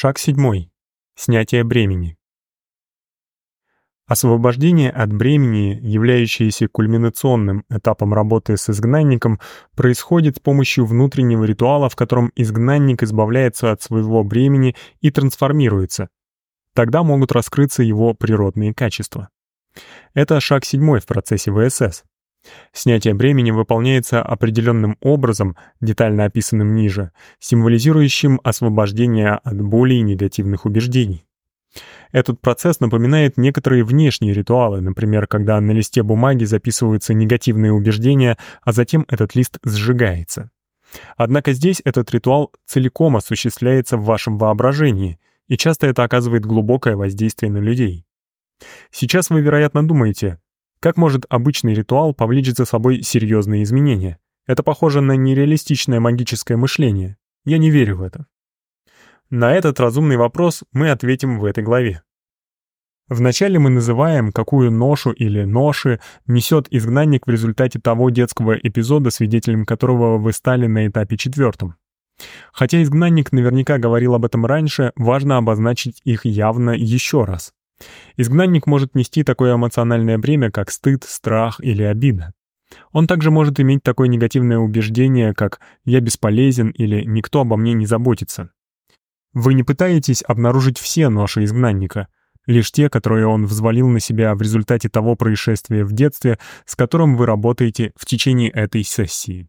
Шаг седьмой. Снятие бремени. Освобождение от бремени, являющееся кульминационным этапом работы с изгнанником, происходит с помощью внутреннего ритуала, в котором изгнанник избавляется от своего бремени и трансформируется. Тогда могут раскрыться его природные качества. Это шаг седьмой в процессе ВСС. Снятие бремени выполняется определенным образом, детально описанным ниже, символизирующим освобождение от боли и негативных убеждений. Этот процесс напоминает некоторые внешние ритуалы, например, когда на листе бумаги записываются негативные убеждения, а затем этот лист сжигается. Однако здесь этот ритуал целиком осуществляется в вашем воображении, и часто это оказывает глубокое воздействие на людей. Сейчас вы, вероятно, думаете, как может обычный ритуал повлечь за собой серьезные изменения? Это похоже на нереалистичное магическое мышление. Я не верю в это. На этот разумный вопрос мы ответим в этой главе. Вначале мы называем, какую ношу или ноши несет изгнанник в результате того детского эпизода, свидетелем которого вы стали на этапе четвертом. Хотя изгнанник наверняка говорил об этом раньше, важно обозначить их явно еще раз. Изгнанник может нести такое эмоциональное бремя, как стыд, страх или обида. Он также может иметь такое негативное убеждение, как «я бесполезен» или «никто обо мне не заботится». Вы не пытаетесь обнаружить все ноши изгнанника, лишь те, которые он взвалил на себя в результате того происшествия в детстве, с которым вы работаете в течение этой сессии.